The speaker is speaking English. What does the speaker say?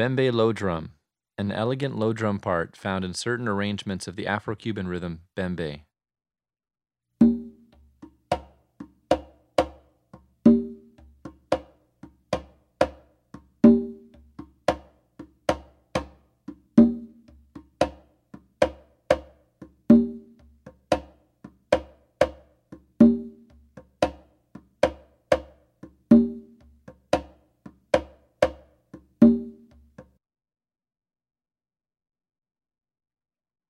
Bembe low drum, an elegant low drum part found in certain arrangements of the Afro-Cuban rhythm bembe.